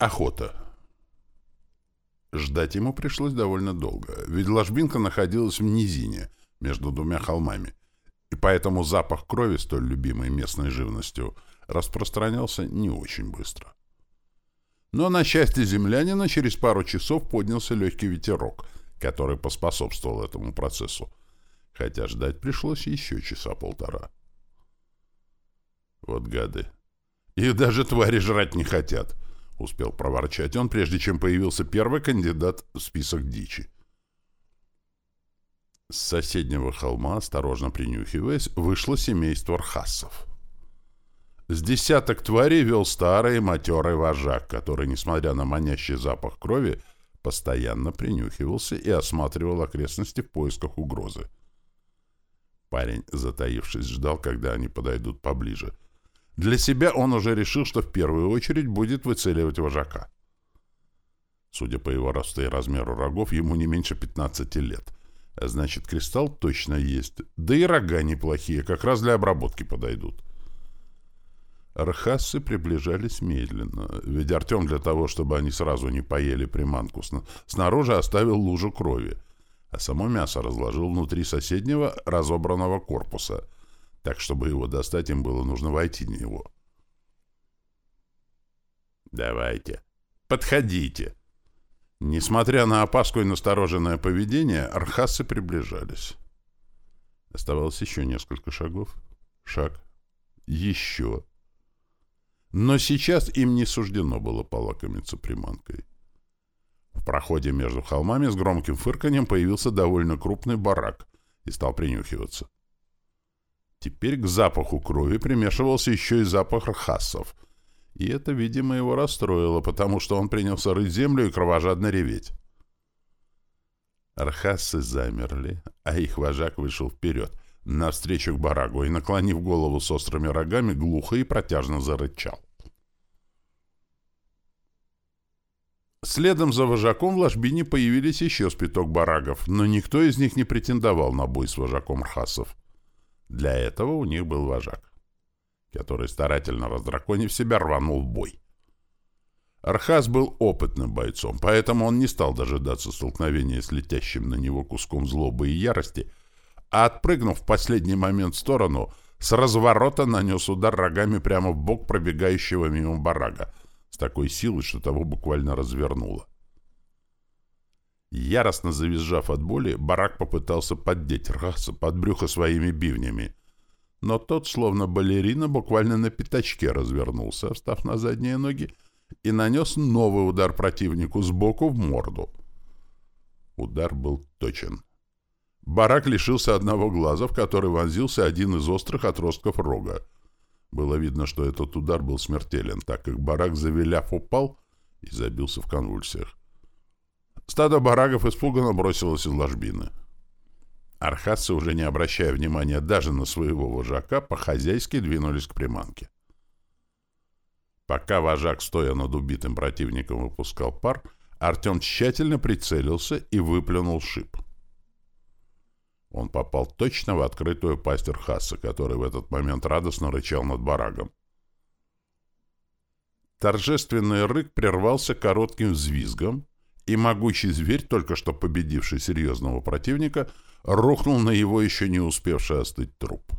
Охота. Ждать ему пришлось довольно долго, ведь ложбинка находилась в низине, между двумя холмами, и поэтому запах крови, столь любимой местной живностью, распространялся не очень быстро. Но на счастье землянина через пару часов поднялся легкий ветерок, который поспособствовал этому процессу, хотя ждать пришлось еще часа полтора. Вот гады. Их даже твари жрать не хотят — успел проворчать он, прежде чем появился первый кандидат в список дичи. С соседнего холма, осторожно принюхиваясь, вышло семейство рхасов. С десяток тварей вел старый матерый вожак, который, несмотря на манящий запах крови, постоянно принюхивался и осматривал окрестности в поисках угрозы. Парень, затаившись, ждал, когда они подойдут поближе — для себя он уже решил, что в первую очередь будет выцеливать вожака. Судя по его росту и размеру рогов, ему не меньше 15 лет. А значит, кристалл точно есть. Да и рога неплохие, как раз для обработки подойдут. Архассы приближались медленно, ведь Артем для того, чтобы они сразу не поели приманку, снаружи оставил лужу крови, а само мясо разложил внутри соседнего разобранного корпуса — так, чтобы его достать, им было нужно войти в него. «Давайте, подходите!» Несмотря на опаску и настороженное поведение, архасы приближались. Оставалось еще несколько шагов. Шаг. Еще. Но сейчас им не суждено было полакомиться приманкой. В проходе между холмами с громким фырканьем появился довольно крупный барак и стал принюхиваться. Теперь к запаху крови примешивался еще и запах рхасов. И это, видимо, его расстроило, потому что он принялся рыть землю и кровожадно реветь. Архасы замерли, а их вожак вышел вперед, навстречу к барагу, и, наклонив голову с острыми рогами, глухо и протяжно зарычал. Следом за вожаком в ложбине появились еще спиток барагов, но никто из них не претендовал на бой с вожаком Архасов. Для этого у них был вожак, который, старательно раздраконив себя, рванул в бой. Архаз был опытным бойцом, поэтому он не стал дожидаться столкновения с летящим на него куском злобы и ярости, а, отпрыгнув в последний момент в сторону, с разворота нанес удар рогами прямо в бок пробегающего мимо барага, с такой силой, что того буквально развернуло. Яростно завизжав от боли, барак попытался поддеть Рхаса под брюхо своими бивнями. Но тот, словно балерина, буквально на пятачке развернулся, встав на задние ноги, и нанес новый удар противнику сбоку в морду. Удар был точен. Барак лишился одного глаза, в который вонзился один из острых отростков рога. Было видно, что этот удар был смертелен, так как барак, завиляв, упал и забился в конвульсиях. Стадо барагов испуганно бросилось из ложбины. Архатцы, уже не обращая внимания даже на своего вожака, по-хозяйски двинулись к приманке. Пока вожак, стоя над убитым противником, выпускал пар, Артем тщательно прицелился и выплюнул шип. Он попал точно в открытую пасть Архаса, который в этот момент радостно рычал над барагом. Торжественный рык прервался коротким взвизгом, и могучий зверь, только что победивший серьезного противника, рухнул на его еще не успевший остыть труп.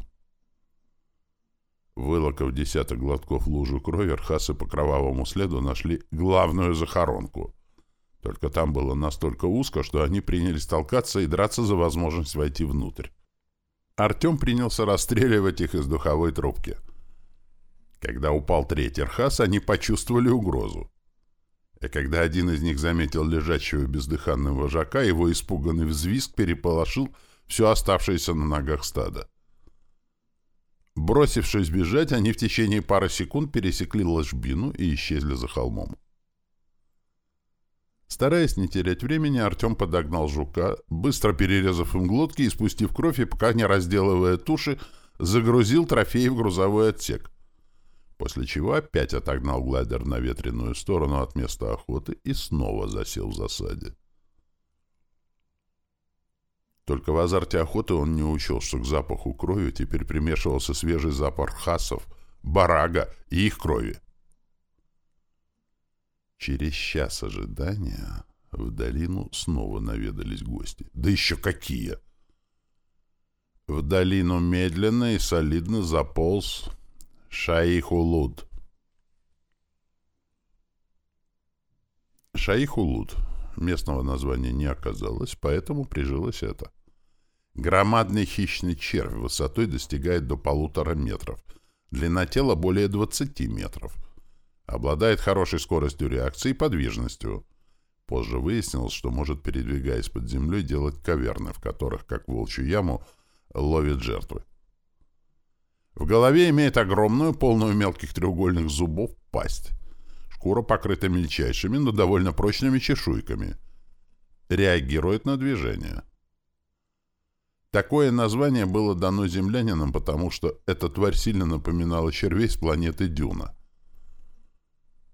Вылокав десяток глотков лужу крови, архасы по кровавому следу нашли главную захоронку. Только там было настолько узко, что они принялись толкаться и драться за возможность войти внутрь. Артем принялся расстреливать их из духовой трубки. Когда упал третий архас, они почувствовали угрозу. И когда один из них заметил лежащего бездыханного вожака, его испуганный взвизг переполошил все оставшееся на ногах стадо. Бросившись бежать, они в течение пары секунд пересекли ложбину и исчезли за холмом. Стараясь не терять времени, Артем подогнал жука, быстро перерезав им глотки и спустив кровь, и пока не разделывая туши, загрузил трофей в грузовой отсек после чего опять отогнал гладер на ветреную сторону от места охоты и снова засел в засаде. Только в азарте охоты он не учел, что к запаху крови теперь примешивался свежий запах хасов, барага и их крови. Через час ожидания в долину снова наведались гости. Да еще какие! В долину медленно и солидно заполз Шаихулуд. Шаихулуд. Местного названия не оказалось, поэтому прижилось это. Громадный хищный червь высотой достигает до полутора метров. Длина тела более 20 метров. Обладает хорошей скоростью реакции и подвижностью. Позже выяснилось, что может, передвигаясь под землей, делать каверны, в которых, как волчью яму, ловит жертвы. В голове имеет огромную, полную мелких треугольных зубов, пасть. Шкура покрыта мельчайшими, но довольно прочными чешуйками. Реагирует на движение. Такое название было дано землянинам, потому что эта тварь сильно напоминала червей с планеты Дюна.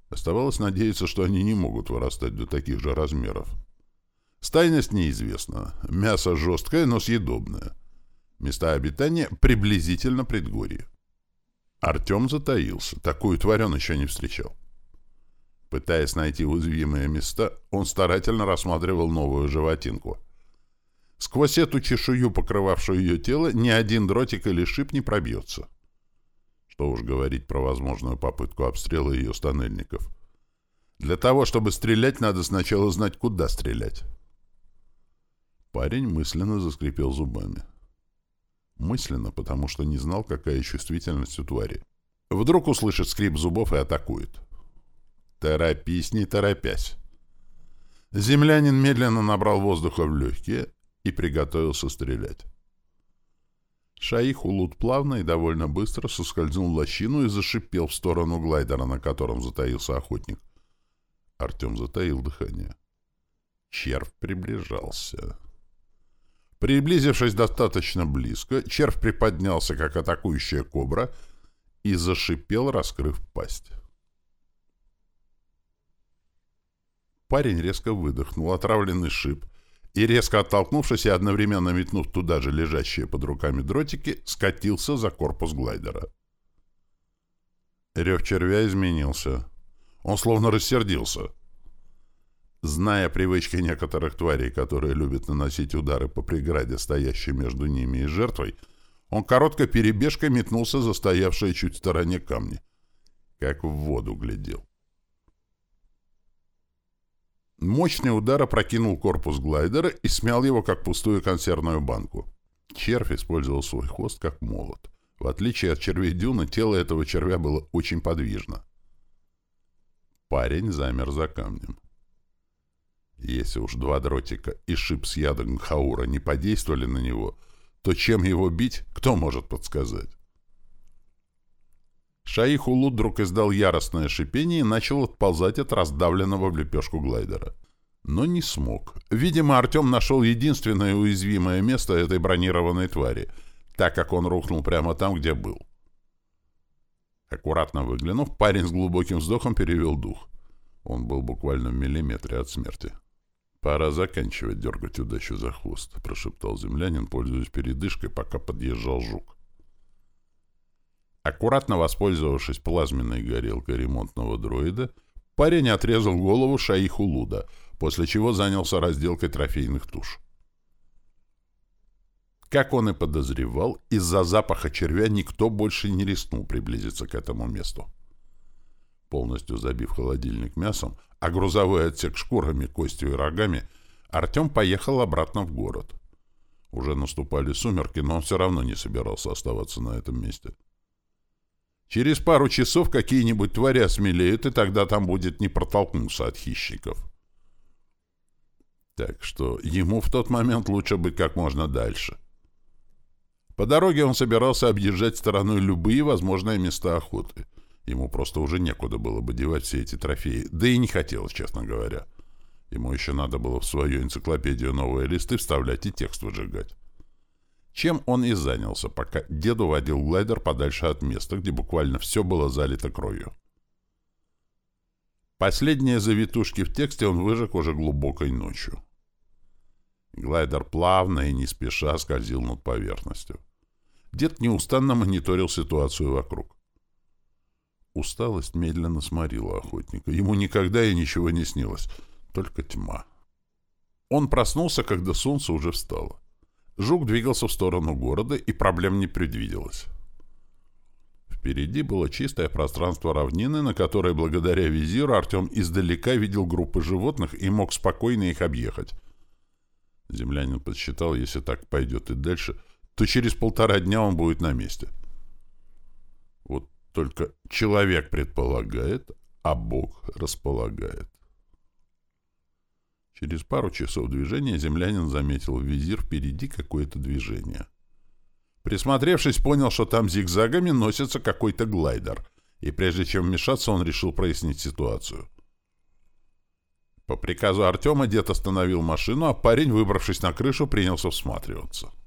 Оставалось надеяться, что они не могут вырастать до таких же размеров. Стайность неизвестна. Мясо жесткое, но съедобное. Места обитания приблизительно предгорье. Артем затаился. Такую тварь он еще не встречал. Пытаясь найти уязвимые места, он старательно рассматривал новую животинку — Сквозь эту чешую, покрывавшую ее тело, ни один дротик или шип не пробьется. Что уж говорить про возможную попытку обстрела ее с тоннельников. Для того, чтобы стрелять, надо сначала знать, куда стрелять. Парень мысленно заскрипел зубами. Мысленно, потому что не знал, какая чувствительность у твари. Вдруг услышит скрип зубов и атакует. Торопись, не торопясь. Землянин медленно набрал воздуха в легкие и приготовился стрелять. Шаих Улут плавно и довольно быстро соскользнул в лощину и зашипел в сторону глайдера, на котором затаился охотник. Артем затаил дыхание. Червь приближался. Приблизившись достаточно близко, червь приподнялся, как атакующая кобра, и зашипел, раскрыв пасть. Парень резко выдохнул, отравленный шип — и, резко оттолкнувшись и одновременно метнув туда же лежащие под руками дротики, скатился за корпус глайдера. Рев червя изменился. Он словно рассердился. Зная привычки некоторых тварей, которые любят наносить удары по преграде, стоящей между ними и жертвой, он короткой перебежкой метнулся за стоявшие чуть в стороне камни. Как в воду глядел. Мощный удар опрокинул корпус глайдера и смял его, как пустую консервную банку. Червь использовал свой хвост как молот. В отличие от червей дюна, тело этого червя было очень подвижно. Парень замер за камнем. Если уж два дротика и шип с ядом Хаура не подействовали на него, то чем его бить, кто может подсказать? Шаих Улу вдруг издал яростное шипение и начал отползать от раздавленного в лепешку глайдера. Но не смог. Видимо, Артем нашел единственное уязвимое место этой бронированной твари, так как он рухнул прямо там, где был. Аккуратно выглянув, парень с глубоким вздохом перевел дух. Он был буквально в миллиметре от смерти. «Пора заканчивать дергать удачу за хвост», — прошептал землянин, пользуясь передышкой, пока подъезжал жук. Аккуратно воспользовавшись плазменной горелкой ремонтного дроида, парень отрезал голову шаиху Луда, после чего занялся разделкой трофейных туш. Как он и подозревал, из-за запаха червя никто больше не рискнул приблизиться к этому месту. Полностью забив холодильник мясом, а грузовой отсек шкурами, костью и рогами, Артем поехал обратно в город. Уже наступали сумерки, но он все равно не собирался оставаться на этом месте. — Через пару часов какие-нибудь твари осмелеют, и тогда там будет не протолкнуться от хищников. Так что ему в тот момент лучше быть как можно дальше. По дороге он собирался объезжать стороной любые возможные места охоты. Ему просто уже некуда было бы девать все эти трофеи. Да и не хотелось, честно говоря. Ему еще надо было в свою энциклопедию новые листы вставлять и текст выжигать чем он и занялся, пока деду водил глайдер подальше от места, где буквально все было залито кровью. Последние завитушки в тексте он выжег уже глубокой ночью. Глайдер плавно и не спеша скользил над поверхностью. Дед неустанно мониторил ситуацию вокруг. Усталость медленно сморила охотника. Ему никогда и ничего не снилось. Только тьма. Он проснулся, когда солнце уже встало. Жук двигался в сторону города, и проблем не предвиделось. Впереди было чистое пространство равнины, на которое, благодаря визиру, Артем издалека видел группы животных и мог спокойно их объехать. Землянин подсчитал, если так пойдет и дальше, то через полтора дня он будет на месте. Вот только человек предполагает, а Бог располагает. Через пару часов движения землянин заметил в визир впереди какое-то движение. Присмотревшись, понял, что там зигзагами носится какой-то глайдер, и прежде чем вмешаться, он решил прояснить ситуацию. По приказу Артема дед остановил машину, а парень, выбравшись на крышу, принялся всматриваться. —